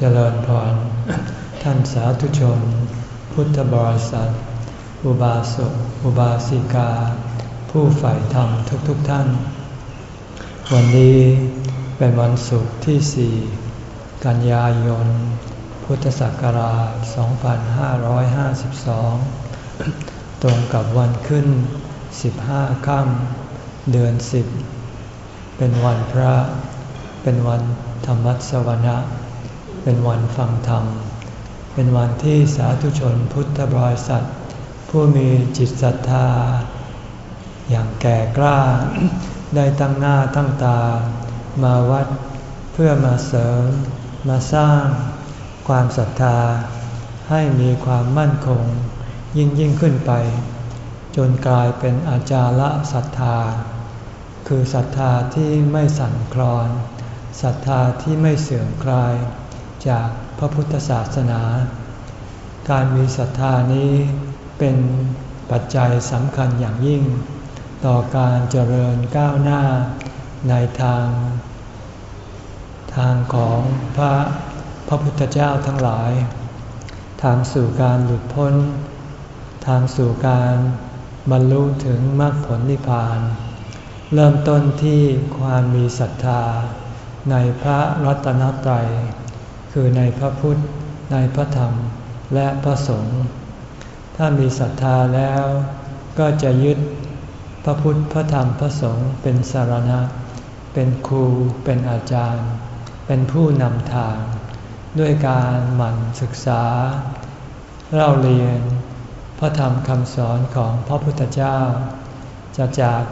เจริญพร ท่านสาธุชน พุทธบริษัท อุบาสก อุบาสิกา ผู้ใฝ่ธรรมทุกๆทท่าน วันนี้เป็นวันศุกร์ที่สี่กันยายน พุทธศักราช 2552 ตรงกับวันขึ้น 15 ค่ำเดือน 10 เป็นวันพระ เป็นวันธรรมัสวนะ เป็นวันฟังธรรม เป็นวันที่สาธุชนพุทธบริษัท ผู้มีจิตศรัทธา อย่างแก่กล้า ได้ตั้งหน้าตั้งตา มาวัดเพื่อมาเสริม มาสร้าง ความศรัทธา ให้มีความมั่นคง ยิ่งยิ่งขึ้นไป จนกลายเป็นอาจารละศรัทธา คือศรัทธาที่ไม่สั่นคลอนศรัทธาที่ไม่เสื่อมคลาย จากพระพุทธศาสนา การมีศรัทธานี้เป็นปัจจัยสำคัญอย่างยิ่ง ต่อการเจริญก้าวหน้าในทาง ทางของพระพระพุทธเจ้าทั้งหลาย ทางสู่การหลุดพ้น ทางสู่การบรรลุถึงมรรคผลนิพพาน เริ่มต้นที่ความมีศรัทธาในพระรัตนตรัย คือในพระพุทธ ในพระธรรม และพระสงฆ์ ถ้ามีศรัทธาแล้วก็จะยึดพระพุทธ พระธรรม พระสงฆ์เป็นสารณะ เป็นครู เป็นอาจารย์ เป็นผู้นำทาง ด้วยการหมั่นศึกษา เล่าเรียน พระธรรมคำสอนของพระพุทธเจ้า จะจาก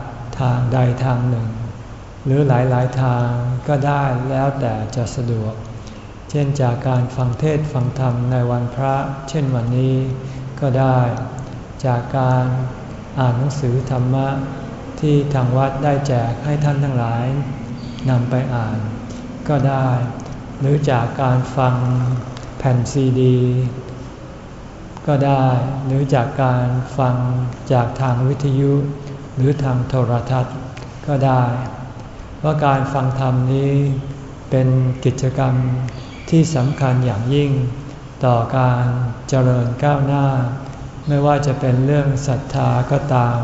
ทางใดทางหนึ่ง หรือหลายๆทางก็ได้แล้วแต่จะสะดวก ช่นจากการฟังเทศฟังธรรมในวันพระ เช่นวันนี้ก็ได้ จากการอ่านหนังสือธรรมะที่ทางวัดได้แจกให้ท่านทั้งหลายนำไปอ่านก็ได้ หรือจากการฟังแผ่นซีดี ก็ได้ หรือจากการฟังจากทางวิทยุ หรือทางโทรทัศน์ก็ได้ว่าการฟังธรรมนี้เป็นกิจกรรม ที่สำคัญอย่างยิ่ง ต่อการเจริญก้าวหน้า ไม่ว่าจะเป็นเรื่องศรัทธาก็ตาม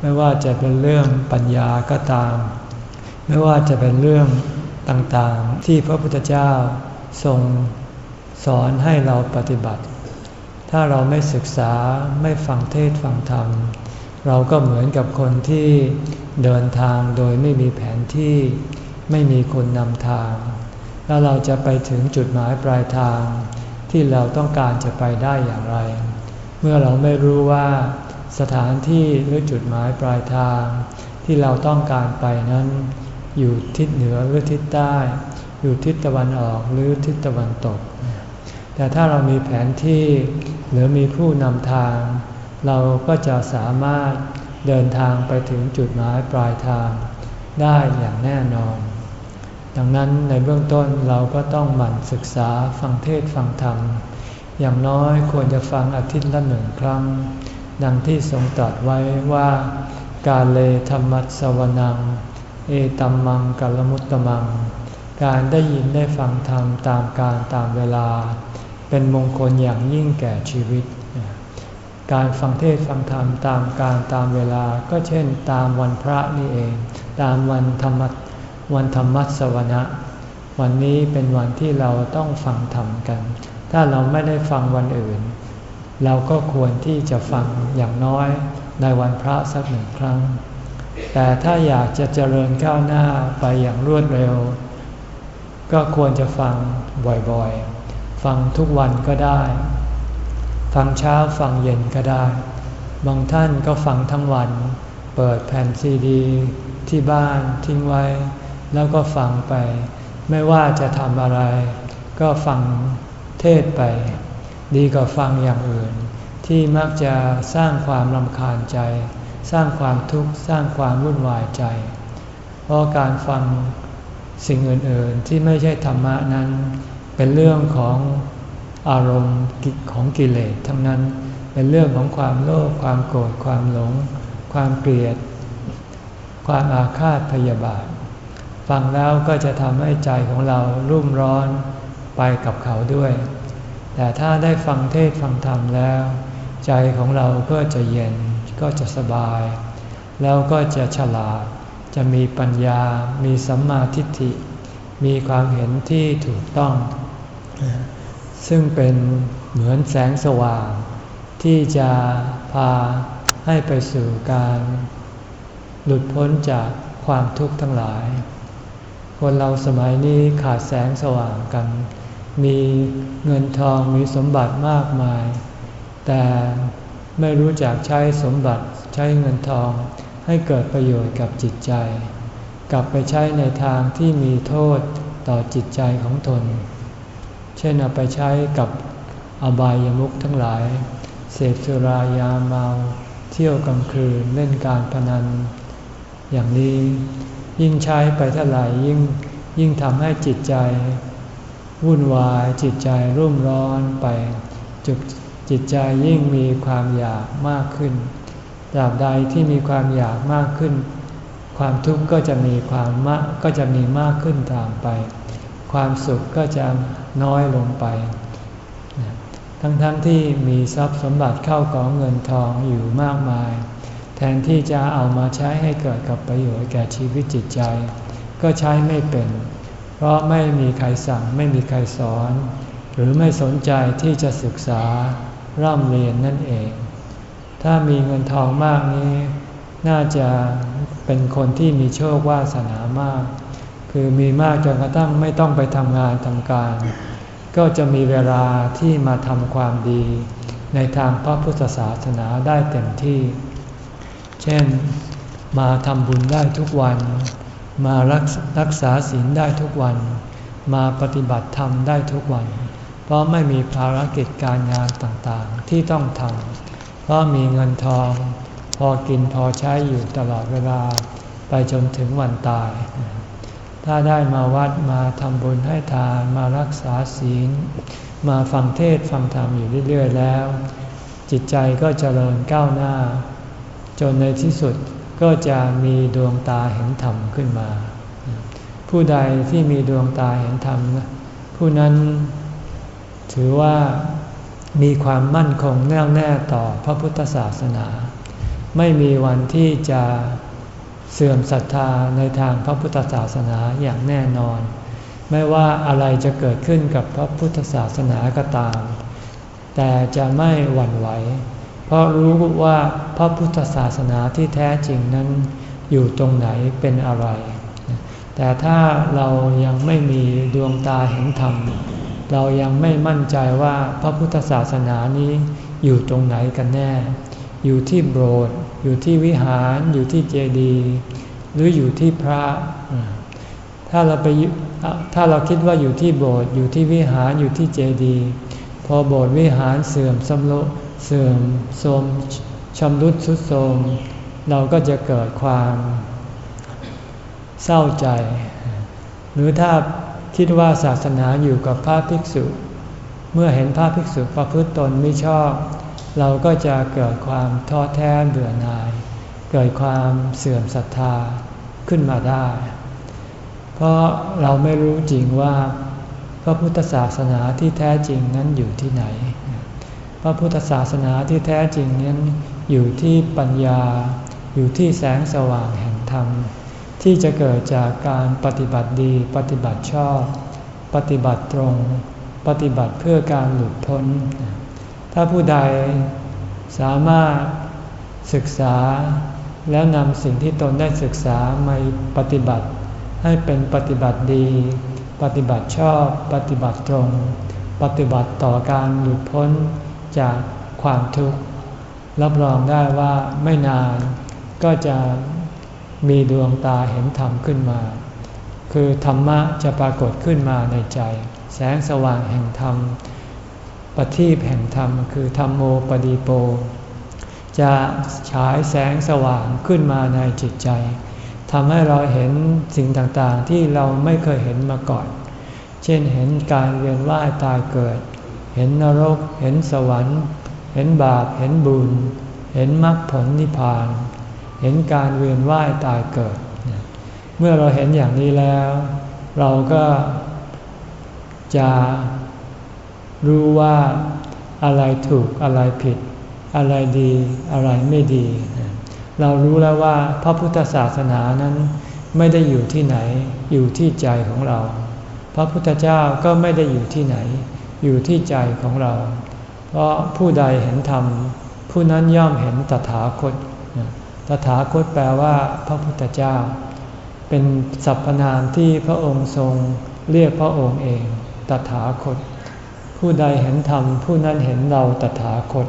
ไม่ว่าจะเป็นเรื่องปัญญาก็ตาม ไม่ว่าจะเป็นเรื่องต่างๆ ที่พระพุทธเจ้าทรงสอนให้เราปฏิบัติ ถ้าเราไม่ศึกษาไม่ฟังเทศฟังธรรม เราก็เหมือนกับคนที่เดินทางโดยไม่มีแผนที่ ไม่มีคนนำทาง แล้วเราจะไปถึงจุดหมายปลายทาง ที่เราต้องการจะไปได้อย่างไร เมื่อเราไม่รู้ว่าสถานที่หรือจุดหมายปลายทาง ที่เราต้องการไปนั้น อยู่ทิศเหนือหรือทิศใต้ อยู่ทิศตะวันออกหรือทิศตะวันตก แต่ถ้าเรามีแผนที่หรือมีผู้นำทาง เราก็จะสามารถเดินทางไปถึงจุดหมายปลายทางได้อย่างแน่นอน ดังนั้นในเบื้องต้นเราก็ต้องหมั่นศึกษาฟังเทศฟังธรรม อย่างน้อยควรจะฟังอาทิตย์ละหนึ่งครั้ง ดังที่ทรงตรัสไว้ว่ากาเลธรรมัสวนัง เอตัมมังกัลมุตตมัง การได้ยินได้ฟังธรรมตามการตามเวลา เป็นมงคลอย่างยิ่งแก่ชีวิต การฟังเทศฟังธรรมตามการตามเวลาก็เช่นตามวันพระนี่เอง ตามวันธรรม วันธรรมัสวนะ วันนี้เป็นวันที่เราต้องฟังธรรมกัน ถ้าเราไม่ได้ฟังวันอื่น เราก็ควรที่จะฟังอย่างน้อยในวันพระสักหนึ่งครั้ง แต่ถ้าอยากจะเจริญก้าวหน้าไปอย่างรวดเร็ว ก็ควรจะฟังบ่อยๆ ฟังทุกวันก็ได้ ฟังเช้าฟังเย็นก็ได้ บางท่านก็ฟังทั้งวัน เปิดแผ่นซีดี ที่บ้านทิ้งไว้ แล้วก็ฟังไป ไม่ว่าจะทำอะไร ก็ฟังเทศไป ดีกว่าฟังอย่างอื่น ที่มักจะสร้างความรำคาญใจ สร้างความทุกข์สร้างความวุ่นวายใจ เพราะการฟังสิ่งอื่นๆที่ไม่ใช่ธรรมะนั้น เป็นเรื่องของอารมณ์ของกิเลสทั้งนั้นเป็นเรื่องของความโลภความโกรธความหลง ความเกลียด ความอาฆาตพยาบาท ฟังแล้วก็จะทำให้ใจของเรารุ่มร้อนไปกับเขาด้วย แต่ถ้าได้ฟังเทศฟังธรรมแล้ว ใจของเราก็จะเย็นก็จะสบาย แล้วก็จะฉลาด จะมีปัญญา มีสัมมาทิฏฐิ มีความเห็นที่ถูกต้อง ซึ่งเป็นเหมือนแสงสว่าง ที่จะพาให้ไปสู่การ หลุดพ้นจากความทุกข์ทั้งหลาย คนเราสมัยนี้ขาดแสงสว่างกัน มีเงินทองมีสมบัติมากมาย แต่ไม่รู้จักใช้สมบัติใช้เงินทองให้เกิดประโยชน์กับจิตใจ กลับไปใช้ในทางที่มีโทษต่อจิตใจของตน เช่นเอาไปใช้กับอบายามุขทั้งหลาย เสพสุรายาเมา เที่ยวกลางคืนเล่นการพนัน อย่างนี้ ยิ่งใช้ไปเท่าไหร่ยิ่งยิ่งทำให้จิตใจ วุ่นวายจิตใจรุ่มร้อนไปจุดจิตใจยิ่งมีความอยากมากขึ้นตราบใดที่มีความอยากมากขึ้น ความทุกข์ก็จะมีความมากก็จะมีมากขึ้นตามไป ความสุขก็จะน้อยลงไป ทั้งๆทที่มีทรัพย์สมบัติเข้าของเงินทองอยู่มากมาย แทนที่จะเอามาใช้ให้เกิดกับประโยชน์แก่ชีวิตจิตใจ ก็ใช้ไม่เป็น เพราะไม่มีใครสั่งไม่มีใครสอน หรือไม่สนใจที่จะศึกษาร่ำเรียนนั่นเอง ถ้ามีเงินทองมากนี้ น่าจะเป็นคนที่มีโชควาสนามาก คือมีมากจนกระทั่งไม่ต้องไปทำงานทำการ ก็จะมีเวลาที่มาทำความดี ในทางพระพุทธศาสนาได้เต็มที่ เช่น มาทำบุญได้ทุกวัน มารักรักษาศีลได้ทุกวัน มาปฏิบัติธรรมได้ทุกวัน เพราะไม่มีภารกิจการงานต่างๆที่ต้องทำเพราะมีเงินทอง พอกินพอใช้อยู่ตลอดเวลาไปจนถึงวันตาย ถ้าได้มาวัดมาทำบุญให้ทานมารักษาศีล มาฟังเทศฟังธรรมอยู่เรื่อยๆแล้ว จิตใจก็จเจริญก้าวหน้า จนในที่สุดก็จะมีดวงตาเห็นธรรมขึ้นมา ผู้ใดที่มีดวงตาเห็นธรรม ผู้นั้นถือว่ามีความมั่นคงแน่วแน่ต่อพระพุทธศาสนา ไม่มีวันที่จะเสื่อมศรัทธาในทางพระพุทธศาสนาอย่างแน่นอน ไม่ว่าอะไรจะเกิดขึ้นกับพระพุทธศาสนาก็ตาม แต่จะไม่หวั่นไหว เพราะรู้ว่าพระพุทธศาสนาที่แท้จริงนั้นอยู่ตรงไหนเป็นอะไร แต่ถ้าเรายังไม่มีดวงตาเห็นธรรม เรายังไม่มั่นใจว่าพระพุทธศาสนานี้อยู่ตรงไหนกันแน่ อยู่ที่โบสถ์อยู่ที่วิหารอยู่ที่เจดีย์หรืออยู่ที่พระ ถ้าเราไปถ้าเราคิดว่าอยู่ที่โบสถ์อยู่ที่วิหารอยู่ที่เจดีย์พอโบสถ์วิหารเสื่อมสำลุ เสื่อมโทรมชำรุดสุดโทรมเราก็จะเกิดความเศร้าใจ หรือถ้าคิดว่าศาสนาอยู่กับพระภิกษุ เมื่อเห็นพระภิกษุประพฤติตนไม่ชอบ เราก็จะเกิดความท้อแท้เบื่อหน่าย เกิดความเสื่อมศรัทธาขึ้นมาได้ เพราะเราไม่รู้จริงว่าพระพุทธศาสนาที่แท้จริงนั้นอยู่ที่ไหน ระพุทธศาสนาที่แท้จริงนั้นอยู่ที่ปัญญา อยู่ที่แสงสว่างแห่งธรรม ที่จะเกิดจากการปฏิบัติดีปฏิบัติชอบ ปฏิบัติตรง ปฏิบัติเพื่อการหลุดพ้น ถ้าผู้ใดสามารถศึกษาแล้วนำสิ่งที่ตนได้ศึกษามาปฏิบัติ ให้เป็นปฏิบัติดี ปฏิบัติชอบ ปฏิบัติตรง ปฏิบัติต่อการหลุดพ้น จากความทุกข์ รับรองได้ว่าไม่นานก็จะมีดวงตาเห็นธรรมขึ้นมา คือธรรมะจะปรากฏขึ้นมาในใจ แสงสว่างแห่งธรรมปฏิบแห่งธรรมคือธรรมโมปดีโป จะฉายแสงสว่างขึ้นมาในจิตใจทำให้เราเห็นสิ่งต่างๆที่เราไม่เคยเห็นมาก่อน เช่นเห็นการเวียนว่ายตายเกิด เห็นนรก เห็นสวรรค์ เห็นบาป เห็นบุญ เห็นมรรคผลนิพพาน เห็นการเวียนว่ายตายเกิด เมื่อเราเห็นอย่างนี้แล้ว เราก็จะรู้ว่าอะไรถูกอะไรผิด อะไรดีอะไรไม่ดี เรารู้แล้วว่าพระพุทธศาสนานั้นไม่ได้อยู่ที่ไหน อยู่ที่ใจของเรา พระพุทธเจ้าก็ไม่ได้อยู่ที่ไหน อยู่ที่ใจของเรา เพราะผู้ใดเห็นธรรม ผู้นั้นย่อมเห็นตถาคต ตถาคตแปลว่า พระพุทธเจ้า เป็นสรรพนามที่พระองค์ทรงเรียกพระองค์เอง ตถาคต ผู้ใดเห็นธรรม ผู้นั้นเห็นเราตถาคต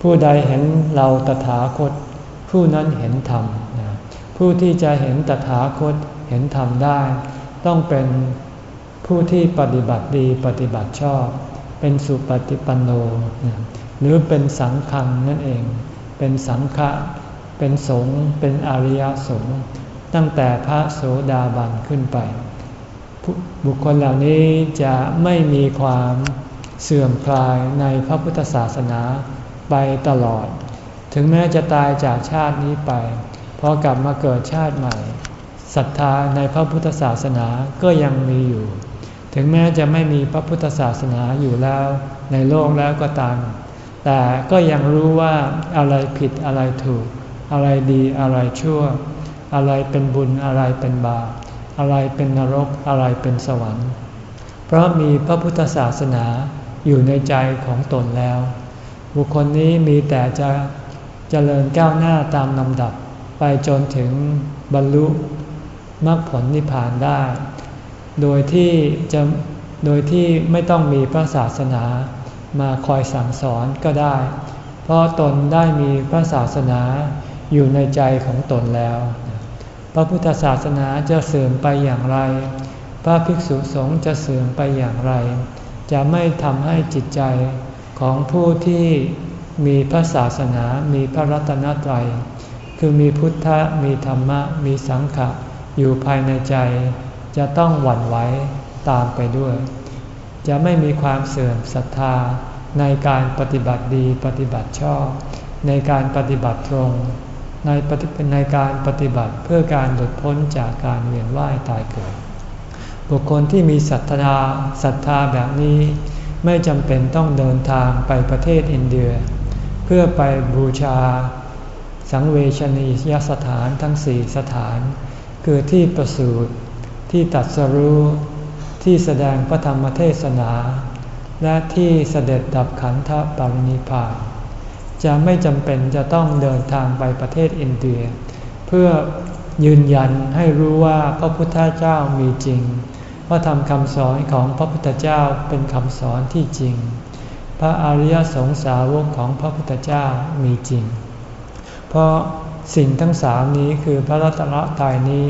ผู้ใดเห็นเราตถาคต ผู้นั้นเห็นธรรม ผู้ที่จะเห็นตถาคตเห็นธรรมได้ ต้องเป็น ผู้ที่ปฏิบัติดีปฏิบัติชอบ เป็นสุปฏิปันโน หรือเป็นสังฆังนั่นเอง เป็นสังฆะเป็นสงฆ์เป็นอริยสงฆ์ตั้งแต่พระโสดาบันขึ้นไป บุคคลเหล่านี้จะไม่มีความเสื่อมคลายในพระพุทธศาสนาไปตลอด ถึงแม้จะตายจากชาตินี้ไปพอกลับมาเกิดชาติใหม่ศรัทธาในพระพุทธศาสนาก็ยังมีอยู่ ถึงแม้จะไม่มีพระพุทธศาสนาอยู่แล้วในโลกแล้วก็ตาม แต่ก็ยังรู้ว่าอะไรผิดอะไรถูก อะไรดีอะไรชั่ว อะไรเป็นบุญอะไรเป็นบาปอะไรเป็นนรกอะไรเป็นสวรรค์ เพราะมีพระพุทธศาสนาอยู่ในใจของตนแล้ว บุคคลนี้มีแต่จะจะเจริญก้าวหน้าตามลำดับ ไปจนถึงบรรลุมรรคผลนิพพานได้ โดยที่จะโดยที่ไม่ต้องมีพระศาสนามาคอยสั่งสอนก็ได้ เพราะตนได้มีพระศาสนาอยู่ในใจของตนแล้ว พระพุทธศาสนาจะเสื่อมไปอย่างไร พระภิกษุสงฆ์จะเสื่อมไปอย่างไร จะไม่ทำให้จิตใจของผู้ที่มีพระศาสนามีพระรัตนตรัย คือมีพุทธะมีธรรมะ มีสังขะอยู่ภายในใจ จะต้องหวั่นไหวตามไปด้วย จะไม่มีความเสื่อมศรัทธาในการปฏิบัติดีปฏิบัติชอบ ในการปฏิบัติตรงในในการปฏิบัติเพื่อการหลุดพ้นจากการเวียนว่ายตายเกิด บุคคลที่มีศรัทธาศรัทธาแบบนี้ ไม่จำเป็นต้องเดินทางไปประเทศอินเดีย เพื่อไปบูชา สังเวชนียสถานทั้งสี่สถาน คือที่ประสูติ ที่ตัดสรู้ ที่แสดงพระธรรมเทศนา และที่เสด็จดับขันธปรินิพานจะไม่จำเป็นจะต้องเดินทางไปประเทศอินเดีย เพื่อยืนยันให้รู้ว่าพระพุทธเจ้ามีจริงพระธรรมคำสอนของพระพุทธเจ้าเป็นคำสอนที่จริง พระอริยสงสาวกของพระพุทธเจ้ามีจริง เพราะสิ่งทั้งสามนี้คือพระรัตนตรัยนี้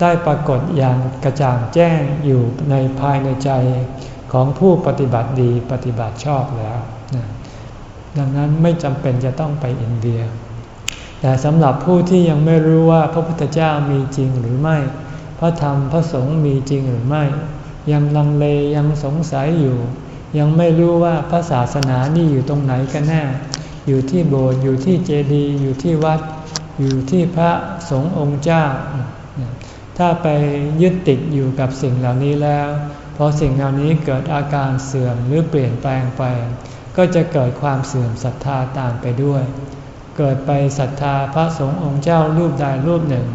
ได้ปรากฏอย่างกระจ่างแจ้งอยู่ในภายในใจของผู้ปฏิบัติดีปฏิบัติชอบแล้ว ดังนั้นไม่จำเป็นจะต้องไปอินเดีย แต่สำหรับผู้ที่ยังไม่รู้ว่าพระพุทธเจ้ามีจริงหรือไม่ พระธรรมพระสงฆ์มีจริงหรือไม่ ยังลังเลยังสงสัยอยู่ ยังไม่รู้ว่าพระศาสนานี่อยู่ตรงไหนกันแน่ อยู่ที่โบสถ์อยู่ที่เจดีย์อยู่ที่วัด อยู่ที่พระสงฆ์องค์เจ้า ถ้าไปยึดติดอยู่กับสิ่งเหล่านี้แล้วพอสิ่งเหล่านี้เกิดอาการเสื่อมหรือเปลี่ยนแปลงไป ก็จะเกิดความเสื่อมศรัทธาตามไปด้วย เกิดไปศรัทธาพระสงฆ์องค์เจ้ารูปใดรูปหนึ่ง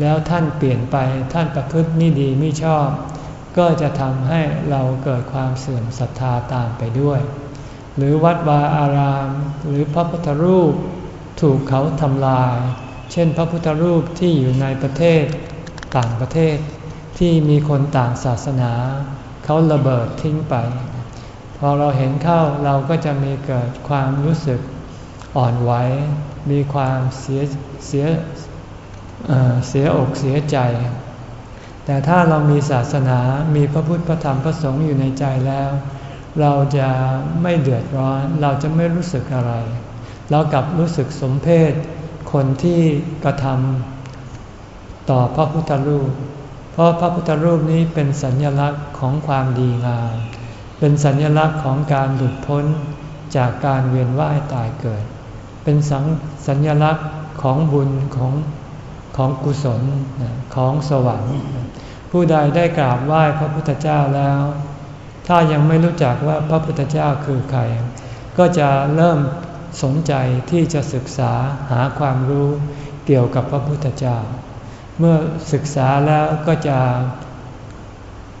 แล้วท่านเปลี่ยนไปท่านประพฤติไม่ดีไม่ชอบ ก็จะทำให้เราเกิดความเสื่อมศรัทธาตามไปด้วย หรือวัดวาอาราม หรือพระพุทธรูปถูกเขาทำลาย เช่นพระพุทธรูปที่อยู่ในประเทศ ต่างประเทศที่มีคนต่างศาสนาเขาระเบิดทิ้งไป พอเราเห็นเข้าเราก็จะมีเกิดความรู้สึกอ่อนไหวมีความเสียเสียเสียอกเสียใจ แต่ถ้าเรามีศาสนามีพระพุทธพระธรรมพระสงฆ์อยู่ในใจแล้ว เราจะไม่เดือดร้อน เราจะไม่รู้สึกอะไร เรากลับรู้สึกสมเพศคนที่กระทำ ต่อพระพุทธรูป เพราะพระพุทธรูปนี้เป็นสัญญลักษณ์ของความดีงาม เป็นสัญญลักษณ์ของการหลุดพ้นจากการเวียนว่ายตายเกิด เป็นสัญสัญลักษณ์ของบุญของของกุศลของสวรรค์ ผู้ใดได้กราบไหว้พระพุทธเจ้าแล้ว ถ้ายังไม่รู้จักว่าพระพุทธเจ้าคือใคร ก็จะเริ่มสนใจที่จะศึกษาหาความรู้เกี่ยวกับพระพุทธเจ้า เมื่อศึกษาแล้วก็จะ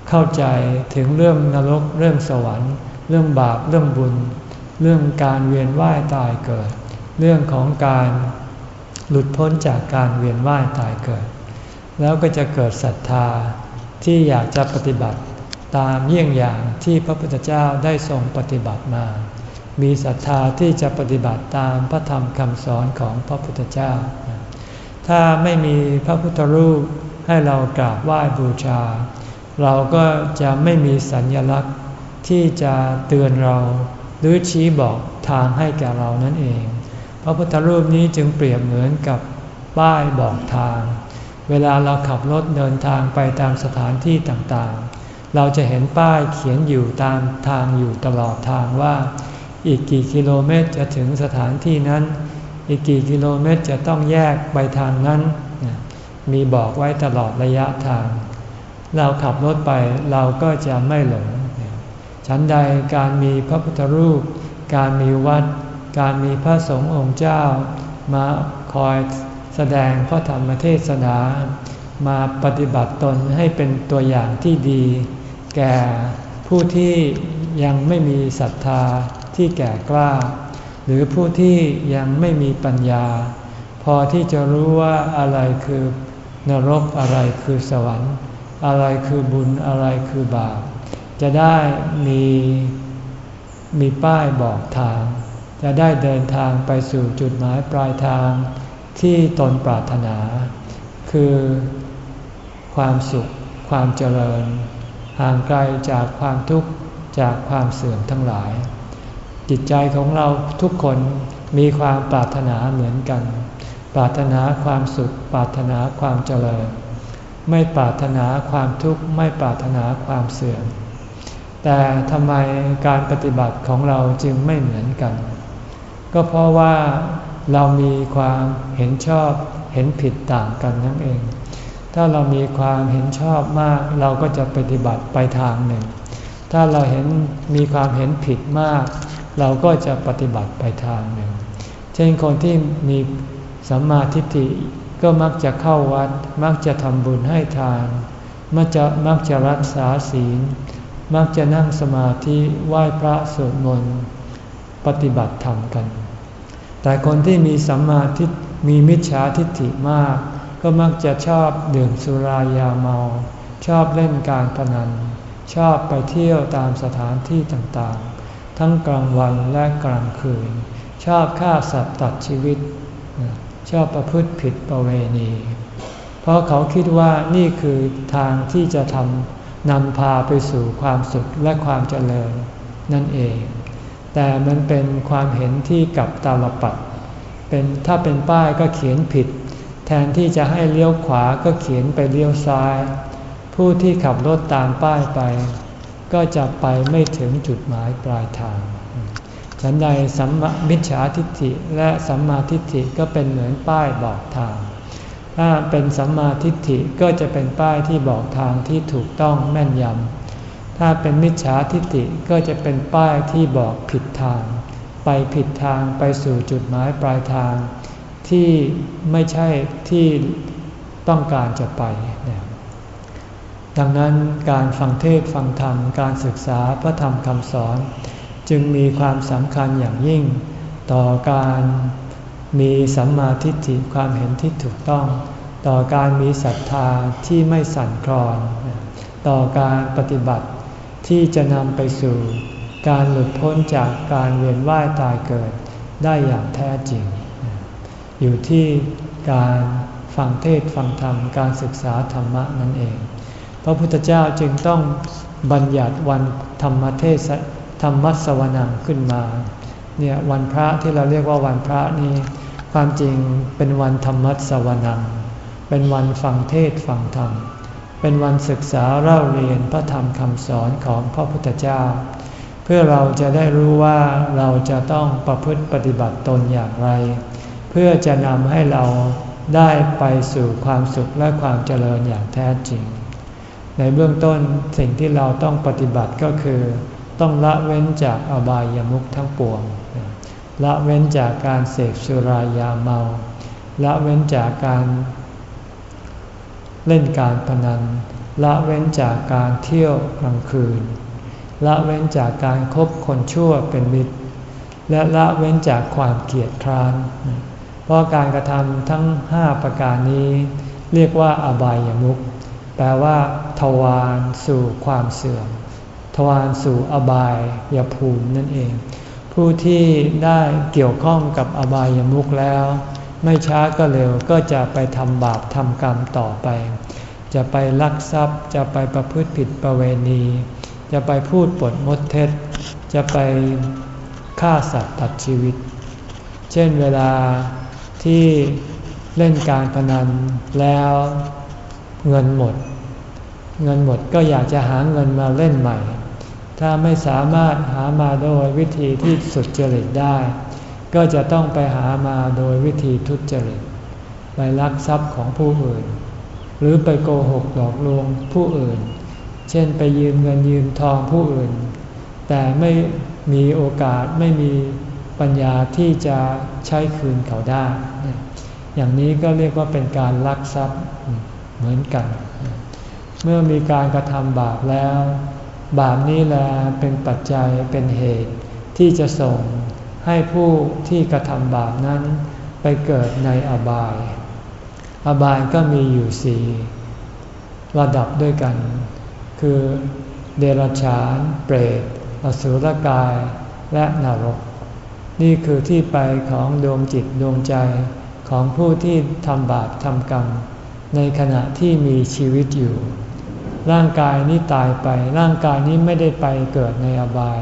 เข้าใจถึงเรื่องนรกเรื่องสวรรค์ เรื่องบาปเรื่องบุญ เรื่องการเวียนว่ายตายเกิด เรื่องของการหลุดพ้นจากการเวียนว่ายตายเกิด แล้วก็จะเกิดศรัทธาที่อยากจะปฏิบัติตามเยี่ยงอย่างที่พระพุทธเจ้าได้ทรงปฏิบัติมา มีศรัทธาที่จะปฏิบัติตามพระธรรมคำสอนของพระพุทธเจ้า ถ้าไม่มีพระพุทธรูปให้เรากราบไหว้บูชา เราก็จะไม่มีสัญญลักษณ์ที่จะเตือนเรา หรือชี้บอกทางให้แก่เรานั่นเอง พระพุทธรูปนี้จึงเปรียบเหมือนกับป้ายบอกทาง เวลาเราขับรถเดินทางไปตามสถานที่ต่างๆ เราจะเห็นป้ายเขียนอยู่ตามทางอยู่ตลอดทางว่า อีกกี่กิโลเมตรจะถึงสถานที่นั้น อีกกี่กิโลเมตรจะต้องแยกไปทางนั้น มีบอกไว้ตลอดระยะทาง เราขับรถไปเราก็จะไม่หลง ฉันใดการมีพระพุทธรูป การมีวัด การมีพระสงฆ์องค์เจ้า มาคอยแสดงพระธรรมเทศนา มาปฏิบัติตนให้เป็นตัวอย่างที่ดี แก่ผู้ที่ยังไม่มีศรัทธาที่แก่กล้า หรือผู้ที่ยังไม่มีปัญญา พอที่จะรู้ว่าอะไรคือนรกอะไรคือสวรรค์ อะไรคือบุญอะไรคือบาป จะได้มีมีป้ายบอกทาง จะได้เดินทางไปสู่จุดหมายปลายทางที่ตนปรารถนา คือความสุขความเจริญ ห่างไกลจากความทุกข์จากความเสื่อมทั้งหลาย จิตใจของเราทุกคนมีความปรารถนาเหมือนกัน ปรารถนาความสุข ปรารถนาความเจริญ ไม่ปรารถนาความทุกข์ ไม่ปรารถนาความเสื่อม แต่ทำไมการปฏิบัติของเราจึงไม่เหมือนกัน ก็เพราะว่าเรามีความเห็นชอบเห็นผิดต่างกันนั่นเอง ถ้าเรามีความเห็นชอบมาก เราก็จะปฏิบัติไปทางหนึ่ง ถ้าเราเห็นมีความเห็นผิดมาก เราก็จะปฏิบัติไปทางหนึ่ง เช่นคนที่มีสัมมาทิฏฐิก็มักจะเข้าวัด มักจะทำบุญให้ทาน มักจะมักจะรักษาศีล มักจะนั่งสมาธิไหว้พระสวดมนต์ปฏิบัติธรรมกัน แต่คนที่มีสัมมาทิฏมีมิจฉาทิฏฐิมาก ก็มักจะชอบดื่มสุรายาเมา ชอบเล่นการพนัน ชอบไปเที่ยวตามสถานที่ต่างๆ ทั้งกลางวันและกลางคืน ชอบฆ่าสัตว์ตัดชีวิต ชอบประพฤติผิดประเวณี เพราะเขาคิดว่านี่คือทางที่จะทำนำพาไปสู่ความสุขและความเจริญนั่นเอง แต่มันเป็นความเห็นที่กับตาลปัดเป็นถ้าเป็นป้ายก็เขียนผิด แทนที่จะให้เลี้ยวขวาก็เขียนไปเลี้ยวซ้าย ผู้ที่ขับรถตามป้ายไป ก็จะไปไม่ถึงจุดหมายปลายทาง ฉันใดสัมมิจฉาทิฏฐิและสัมมาทิฏฐิก็เป็นเหมือนป้ายบอกทาง ถ้าเป็นสัมมาทิฏฐิก็จะเป็นป้ายที่บอกทางที่ถูกต้องแม่นยำ ถ้าเป็นมิจฉาทิฏฐิก็จะเป็นป้ายที่บอกผิดทาง ไปผิดทางไปสู่จุดหมายปลายทาง ที่ไม่ใช่ที่ต้องการจะไป ดังนั้นการฟังเทศฟังธรรมการศึกษาพระธรรมคำสอน จึงมีความสำคัญอย่างยิ่ง ต่อการมีสัมมาทิฏฐิความเห็นที่ถูกต้อง ต่อการมีศรัทธาที่ไม่สั่นคลอน ต่อการปฏิบัติที่จะนำไปสู่ การหลุดพ้นจากการเวียนว่ายตายเกิดได้อย่างแท้จริง อยู่ที่การฟังเทศฟังธรรมการศึกษาธรรมะนั่นเอง พระพุทธเจ้าจึงต้องบัญญัติวันธรรมเทศธรรมสวนังขึ้นมา เนี่ยวันพระที่เราเรียกว่าวันพระนี้ ความจริงเป็นวันธรรมสวนัง เป็นวันฟังเทศฟังธรรม เป็นวันศึกษาเล่าเรียนพระธรรมคำสอนของพระพุทธเจ้า เพื่อเราจะได้รู้ว่าเราจะต้องประพฤติปฏิบัติตนอย่างไร เพื่อจะนำให้เราได้ไปสู่ความสุขและความเจริญอย่างแท้จริง ในเบื้องต้นสิ่งที่เราต้องปฏิบัติก็คือ ต้องละเว้นจากอบายามุขทั้งปวง ละเว้นจากการเสพสุรายาเมา ละเว้นจากการเล่นการพนัน ละเว้นจากการเที่ยวกลางคืน ละเว้นจากการครบคนชั่วเป็นมิตร และละเว้นจากความเกียดคร้าน เพราะการกระทำทั้งห้าประการนี้ เรียกว่าอบายามุข แปลว่าทวารสู่ความเสื่อม ทวารสู่อบายยภูมินั่นเอง ผู้ที่ได้เกี่ยวข้องกับอบายมุขแล้ว ไม่ช้าก็เร็วก็จะไปทำบาปทำกรรมต่อไป จะไปลักทรัพย์ จะไปประพฤติผิดประเวณี จะไปพูดปดมดเท็จ จะไปฆ่าสัตว์ตัดชีวิต เช่นเวลาที่เล่นการพนันแล้ว เงินหมด เงินหมดก็อยากจะหาเงินมาเล่นใหม่ ถ้าไม่สามารถหามาโดยวิธีที่สุดจริตได้ ก็จะต้องไปหามาโดยวิธีทุจริต ไปลักทรัพย์ของผู้อื่น หรือไปโกหกหลอกลวงผู้อื่น เช่นไปยืมเงินยืมทองผู้อื่น แต่ไม่มีโอกาสไม่มีปัญญาที่จะใช้คืนเขาได้ อย่างนี้ก็เรียกว่าเป็นการลักทรัพย์ เหมือนกัน เมื่อมีการกระทำบาปแล้ว บาปนี้แหละเป็นปัจจัยเป็นเหตุที่จะส่งให้ผู้ที่กระทำบาปนั้นไปเกิดในอบาย อบายก็มีอยู่สี่ระดับด้วยกัน คือเดรัจฉาน เปรต อสุรกาย และนรก นี่คือที่ไปของดวงจิตดวงใจของผู้ที่ทำบาปทำกรรม ในขณะที่มีชีวิตอยู่ ร่างกายนี้ตายไป ร่างกายนี้ไม่ได้ไปเกิดในอบาย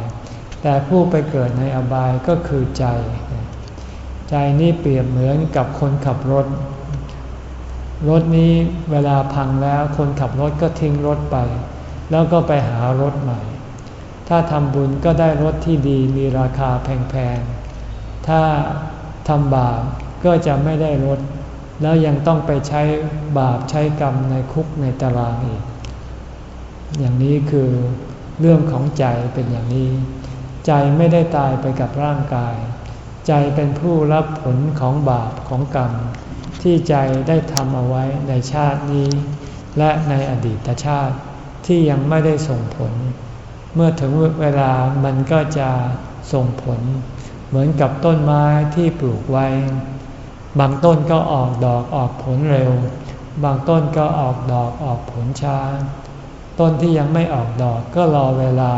แต่ผู้ไปเกิดในอบายก็คือใจ ใจนี้เปรียบเหมือนกับคนขับรถ รถนี้เวลาพังแล้วคนขับรถก็ทิ้งรถไป แล้วก็ไปหารถใหม่ ถ้าทำบุญก็ได้รถที่ดีมีราคาแพงๆ ถ้าทำบาปก็จะไม่ได้รถ แล้วยังต้องไปใช้บาปใช้กรรมในคุกในตารางอีก อย่างนี้คือเรื่องของใจเป็นอย่างนี้ ใจไม่ได้ตายไปกับร่างกาย ใจเป็นผู้รับผลของบาปของกรรม ที่ใจได้ทำเอาไว้ในชาตินี้ และในอดีตชาติที่ยังไม่ได้ส่งผล เมื่อถึงเวลามันก็จะส่งผล เหมือนกับต้นไม้ที่ปลูกไว้ บางต้นก็ออกดอกออกผลเร็ว บางต้นก็ออกดอกออกผลช้า ต้นที่ยังไม่ออกดอกก็รอเวลา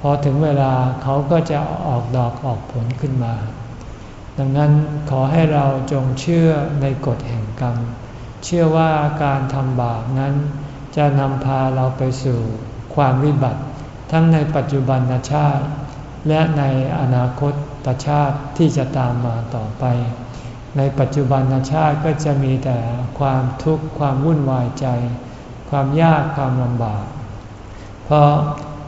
พอถึงเวลาเขาก็จะออกดอกออกผลขึ้นมา ดังนั้นขอให้เราจงเชื่อในกฎแห่งกรรม เชื่อว่าการทำบาปนั้น จะนำพาเราไปสู่ความวิบัติ ทั้งในปัจจุบันชาติ และในอนาคตชาติที่จะตามมาต่อไป ในปัจจุบันชาติก็จะมีแต่ความทุกข์ความวุ่นวายใจ ความยากความลำบาก เพราะ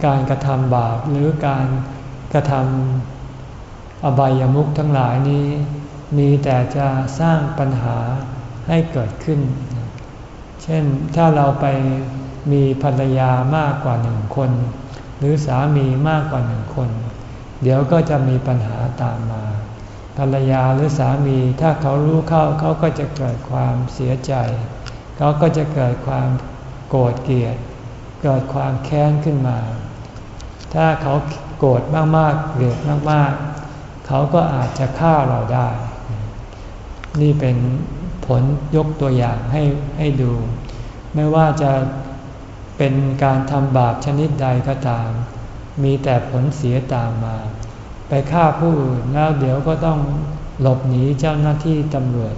การกระทำบาปหรือการกระทำอบายามุขทั้งหลายนี้ มีแต่จะสร้างปัญหาให้เกิดขึ้น เช่นถ้าเราไปมีภรรยามากกว่าหนึ่งคน หรือสามีมากกว่าหนึ่งคน เดี๋ยวก็จะมีปัญหาตามมา ภรรยาหรือสามี ถ้าเขารู้เข้าเขาก็จะเกิดความเสียใจ เขาก็จะเกิดความโกรธเกลียด เกิดความแค้นขึ้นมา ถ้าเขาโกรธมากๆเกลียดมากๆ เขาก็อาจจะฆ่าเราได้ นี่เป็นผลยกตัวอย่างให้ให้ดู ไม่ว่าจะเป็นการทำบาปชนิดใดก็ตาม มีแต่ผลเสียตามมา ไปฆ่าผู้อื่นแล้วเดี๋ยวก็ต้องหลบหนีเจ้าหน้าที่ตำรวจ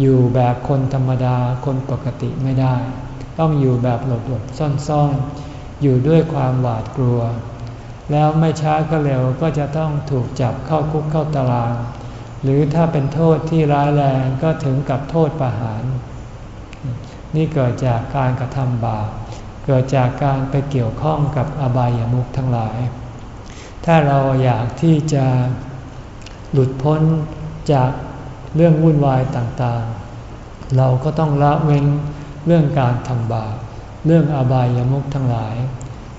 อยู่แบบคนธรรมดาคนปกติไม่ได้ ต้องอยู่แบบหลบหลบซ่อนๆ อยู่ด้วยความหวาดกลัว แล้วไม่ช้าก็เร็วก็จะต้องถูกจับเข้าคุกเข้าตาราง หรือถ้าเป็นโทษที่ร้ายแรงก็ถึงกับโทษประหาร นี่เกิดจากการกระทำบาปเกิดจากการไปเกี่ยวข้องกับอบายามุขทั้งหลาย ถ้าเราอยากที่จะหลุดพ้นจากเรื่องวุ่นวายต่างๆ เราก็ต้องละเว้นเรื่องการทำบาปเรื่องอบายามุขทั้งหลาย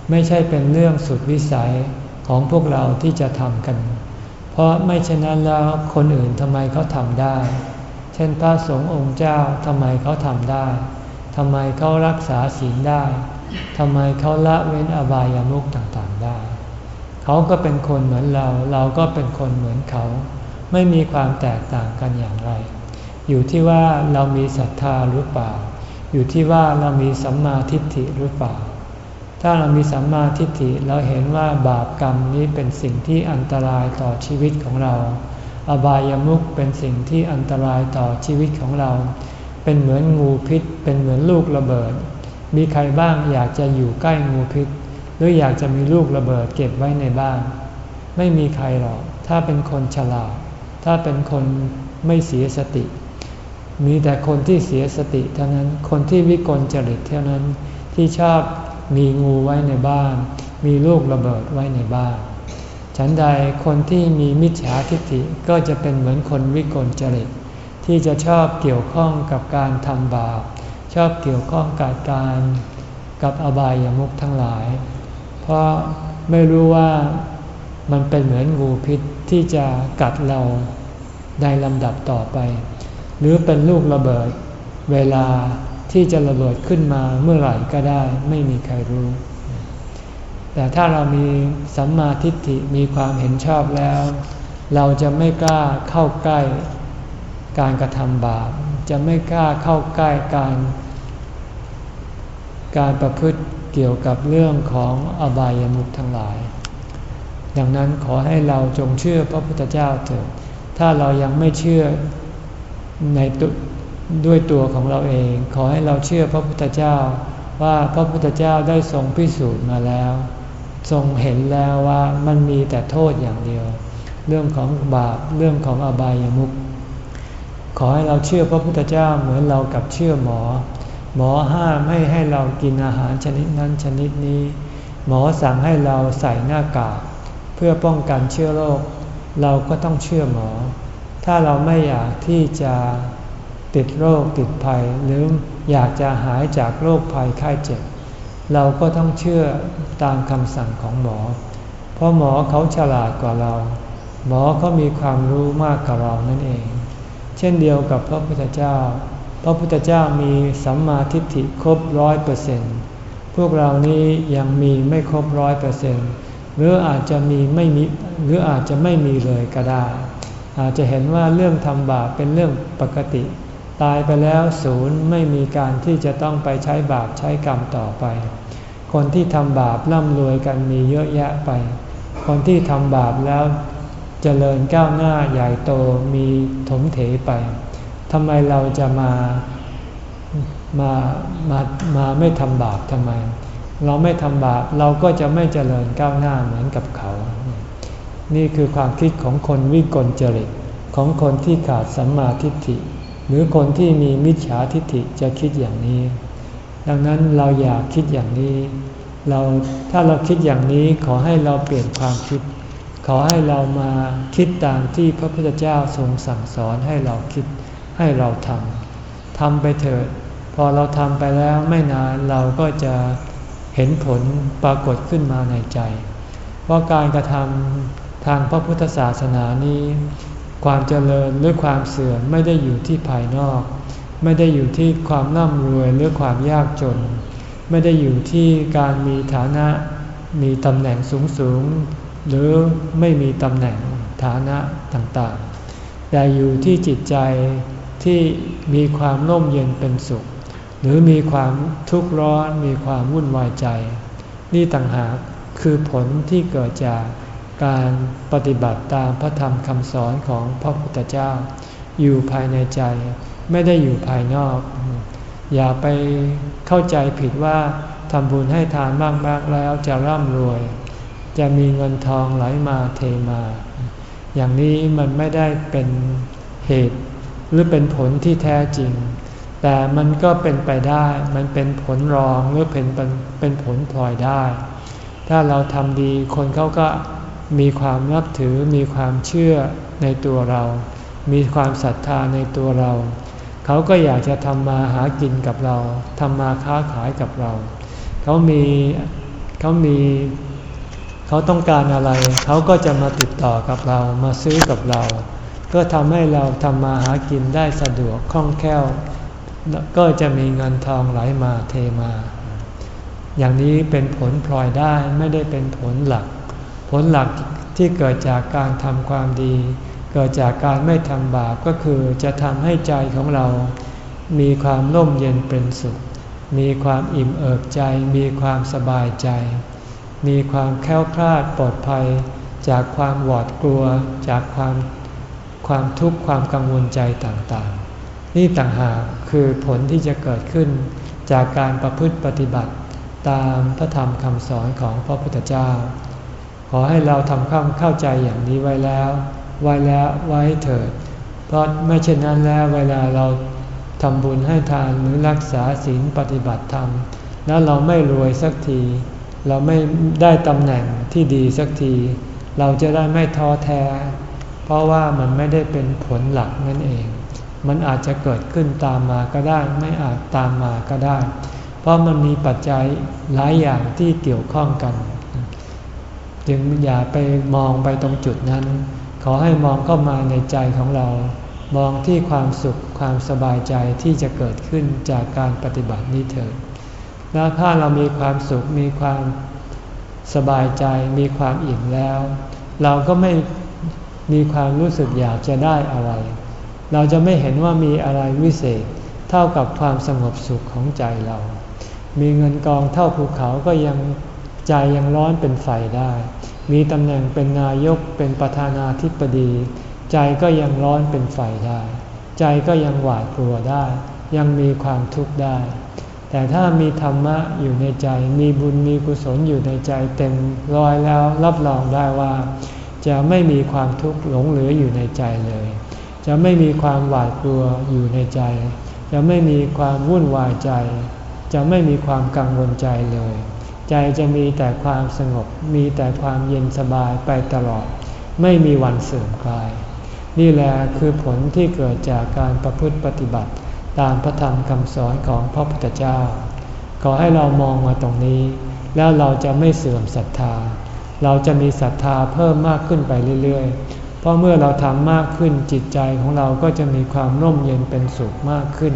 ไม่ใช่เป็นเรื่องสุดวิสัยของพวกเราที่จะทำกัน เพราะไม่เช่นนั้นแล้วคนอื่นทำไมเขาทำได้ เช่นพระสงฆ์องค์เจ้าทำไมเขาทำได้ทำไมเขารักษาศีลได้ทำไมเขาละเว้นอบายามุขต่างๆได้ เขาก็เป็นคนเหมือนเรา เราก็เป็นคนเหมือนเขา ไม่มีความแตกต่างกันอย่างไร อยู่ที่ว่าเรามีศรัทธาหรือเปล่า อยู่ที่ว่าเรามีสัมมาทิฏฐิหรือเปล่า ถ้าเรามีสัมมาทิฏฐิเราเห็นว่าบาปกรรมนี้เป็นสิ่งที่อันตรายต่อชีวิตของเรา อบายามุขเป็นสิ่งที่อันตรายต่อชีวิตของเรา เป็นเหมือนงูพิษ เป็นเหมือนลูกระเบิด มีใครบ้างอยากจะอยู่ใกล้งูพิษ รืออยากจะมีลูกระเบิดเก็บไว้ในบ้าน ไม่มีใครหรอก ถ้าเป็นคนฉลาด ถ้าเป็นคนไม่เสียสติ มีแต่คนที่เสียสติเท่านั้น คนที่วิกลจริตเท่านั้น ที่ชอบมีงูไว้ในบ้าน มีลูกระเบิดไว้ในบ้าน ฉันใดคนที่มีมิจฉาทิฏฐิก็จะเป็นเหมือนคนวิกลจริต ที่จะชอบเกี่ยวข้องกับการทำบาป ชอบเกี่ยวข้องกับการกับอบายามุขทั้งหลาย ราะไม่รู้ว่ามันเป็นเหมือนงูพิษที่จะกัดเราในลำดับต่อไป หรือเป็นลูกระเบิดเวลาที่จะระเบิดขึ้นมาเมื่อไหร่ก็ได้ไม่มีใครรู้ แต่ถ้าเรามีสัมมาทิฏฐิมีความเห็นชอบแล้ว เราจะไม่กล้าเข้าใกล้การกระทำบาป จะไม่กล้าเข้าใกล้การ การประพฤติ เกี่ยวกับเรื่องของอบายามุขทั้งหลาย ดังนั้นขอให้เราจงเชื่อพระพุทธเจ้าเถิด ถ้าเรายังไม่เชื่อในตด้วยตัวของเราเอง ขอให้เราเชื่อพระพุทธเจ้าว่าพระพุทธเจ้าได้ทรงพิสูจน์มาแล้ว ทรงเห็นแล้วว่ามันมีแต่โทษอย่างเดียว เรื่องของบาปเรื่องของอบายามุขขอให้เราเชื่อพระพุทธเจ้าเหมือนเรากับเชื่อหมอ หมอห้ามไม่ให้เรากินอาหารชนิดนั้นชนิดนี้ หมอสั่งให้เราใส่หน้ากากเพื่อป้องกันเชื้อโรคเราก็ต้องเชื่อหมอ ถ้าเราไม่อยากที่จะติดโรคติดภัย หรืออยากจะหายจากโรคภัยไข้เจ็บ เราก็ต้องเชื่อตามคำสั่งของหมอ เพราะหมอเขาฉลาดกว่าเรา หมอเขามีความรู้มากกว่าเรานั่นเอง เช่นเดียวกับพระพุทธเจ้า พระพุทธเจ้ามีสัมมาทิฏฐิครบร้อยเปอร์เซ็นต์พวกเรานี้ยังมีไม่ครบร้อยเปอร์เซ็นต์หรืออาจจะมีไม่มีหรืออาจจะไม่มีเลยก็ได้ อาจจะเห็นว่าเรื่องทำบาปเป็นเรื่องปกติ ตายไปแล้วศูนย์ไม่มีการที่จะต้องไปใช้บาปใช้กรรมต่อไป คนที่ทำบาปร่ำรวยกันมีเยอะแยะไป คนที่ทำบาปแล้วเจริญก้าวหน้าใหญ่โตมีถมเถไป ทำไมเราจะมามามามาไม่ทำบาปทำไม เราไม่ทำบาปเราก็จะไม่เจริญก้าวหน้าเหมือนกับเขา นี่คือความคิดของคนวิกลจริตของคนที่ขาดสัมมาทิฏฐิ หรือคนที่มีมิจฉาทิฏฐิจะคิดอย่างนี้ ดังนั้นเราอยากคิดอย่างนี้ เราถ้าเราคิดอย่างนี้ขอให้เราเปลี่ยนความคิด ขอให้เรามาคิดตามที่พระพุทธเจ้าทรงสั่งสอนให้เราคิด ให้เราทำทำไปเถิด พอเราทำไปแล้วไม่นานเราก็จะเห็นผลปรากฏขึ้นมาในใจ เพราะการกระทำทางพระพุทธศาสนานี้ ความเจริญหรือความเสื่อมไม่ได้อยู่ที่ภายนอก ไม่ได้อยู่ที่ความร่ำรวยหรือความยากจน ไม่ได้อยู่ที่การมีฐานะมีตำแหน่งสูงสูงหรือไม่มีตำแหน่งฐานะต่างๆ แต่อยู่ที่จิตใจ ที่มีความร่มเย็นเป็นสุข หรือมีความทุกข์ร้อนมีความวุ่นวายใจ นี่ต่างหากคือผลที่เกิดจากการปฏิบัติตามพระธรรมคำสอนของพระพุทธเจ้า อยู่ภายในใจไม่ได้อยู่ภายนอก อย่าไปเข้าใจผิดว่าทำบุญให้ทานมากๆแล้วจะร่ำรวย จะมีเงินทองไหลมาเทมา อย่างนี้มันไม่ได้เป็นเหตุ หรือเป็นผลที่แท้จริง แต่มันก็เป็นไปได้ มันเป็นผลรองหรือเป็นเป็นผลพลอยได้ ถ้าเราทำดีคนเขาก็มีความนับถือมีความเชื่อในตัวเรา มีความศรัทธาในตัวเรา เขาก็อยากจะทำมาหากินกับเราทำมาค้าขายกับเรา เขามีเขามีเขาต้องการอะไร เขาก็จะมาติดต่อกับเรามาซื้อกับเรา ก็ทำให้เราทำมาหากินได้สะดวกคล่องแคล่ว ก็จะมีเงินทองไหลมาเทมา อย่างนี้เป็นผลพลอยได้ไม่ได้เป็นผลหลัก ผลหลักที่เกิดจากการทำความดี เกิดจากการไม่ทำบาปก็คือจะทำให้ใจของเรา มีความร่มเย็นเป็นสุข มีความอิ่มเอิบใจ มีความสบายใจ มีความแค้วคลาดปลอดภัย จากความหวาดกลัวจากความ ความทุกข์ความกังวลใจต่างๆ นี่ต่างหากคือผลที่จะเกิดขึ้น จากการประพฤติปฏิบัติตามพระธรรมคำสอนของพระพุทธเจ้า ขอให้เราทำความเข้าใจอย่างนี้ไว้แล้ว ไว้แล้วไว้เถิด เพราะไม่เช่นนั้นแล้วเวลาเราทำบุญให้ทานหรือรักษาศีลปฏิบัติธรรม แล้วเราไม่รวยสักที เราไม่ได้ตำแหน่งที่ดีสักที เราจะได้ไม่ท้อแท้ เพราะว่ามันไม่ได้เป็นผลหลักนั่นเอง มันอาจจะเกิดขึ้นตามมาก็ได้ ไม่อาจตามมาก็ได้ เพราะมันมีปัจจัยหลายอย่างที่เกี่ยวข้องกัน จึงอย่าไปมองไปตรงจุดนั้น ขอให้มองเข้ามาในใจของเรา มองที่ความสุขความสบายใจที่จะเกิดขึ้นจากการปฏิบัตินี้เถิดแล้วถ้าเรามีความสุขมีความสบายใจมีความอิ่มแล้ว เราก็ไม่ มีความรู้สึกอยากจะได้อะไร เราจะไม่เห็นว่ามีอะไรวิเศษ เท่ากับความสงบสุขของใจเรา มีเงินกองเท่าภูเขาก็ยังใจยังร้อนเป็นไฟได้ มีตำแหน่งเป็นนายกเป็นประธานาธิบดี ใจก็ยังร้อนเป็นไฟได้ ใจก็ยังหวาดกลัวได้ ยังมีความทุกข์ได้ แต่ถ้ามีธรรมะอยู่ในใจ มีบุญมีกุศลอยู่ในใจเต็มร้อยแล้วรับรองได้ว่า จะไม่มีความทุกข์หลงเหลืออยู่ในใจเลย จะไม่มีความหวาดกลัวอยู่ในใจ จะไม่มีความวุ่นวายใจ จะไม่มีความกังวลใจเลย ใจจะมีแต่ความสงบ มีแต่ความเย็นสบายไปตลอด ไม่มีวันเสื่อมคลาย นี่แหละคือผลที่เกิดจากการประพฤติปฏิบัติ ตามพระธรรมคำสอนของพระพุทธเจ้า ขอให้เรามองมาตรงนี้ แล้วเราจะไม่เสื่อมศรัทธา เราจะมีศรัทธาเพิ่มมากขึ้นไปเรื่อยๆ เพราะเมื่อเราทำมากขึ้นจิตใจของเราก็จะมีความร่มเย็นเป็นสุขมากขึ้น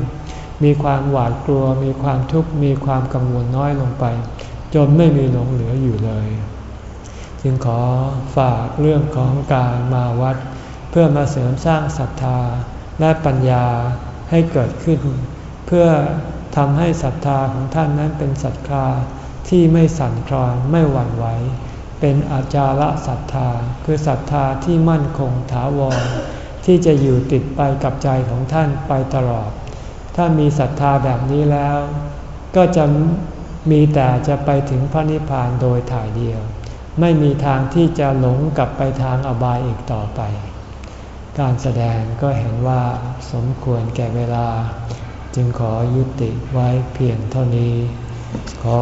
มีความหวาดกลัว มีความทุกข์ มีความกังวลน้อยลงไป จนไม่มีหลงเหลืออยู่เลย จึงขอฝากเรื่องของการมาวัด เพื่อมาเสริมสร้างศรัทธาและปัญญาให้เกิดขึ้น เพื่อทำให้ศรัทธาของท่านนั้นเป็นศรัทธาที่ไม่สั่นคลอนไม่หวั่นไหว เป็นอาจาระศรัทธา คือศรัทธาที่มั่นคงถาวร ที่จะอยู่ติดไปกับใจของท่านไปตลอด ถ้ามีศรัทธาแบบนี้แล้ว ก็จะมีแต่จะไปถึงพระนิพพานโดยถ่ายเดียว ไม่มีทางที่จะหลงกลับไปทางอบายอีกต่อไป การแสดงก็เห็นว่าสมควรแก่เวลา จึงขอยุติไว้เพียงเท่านี้ ขอ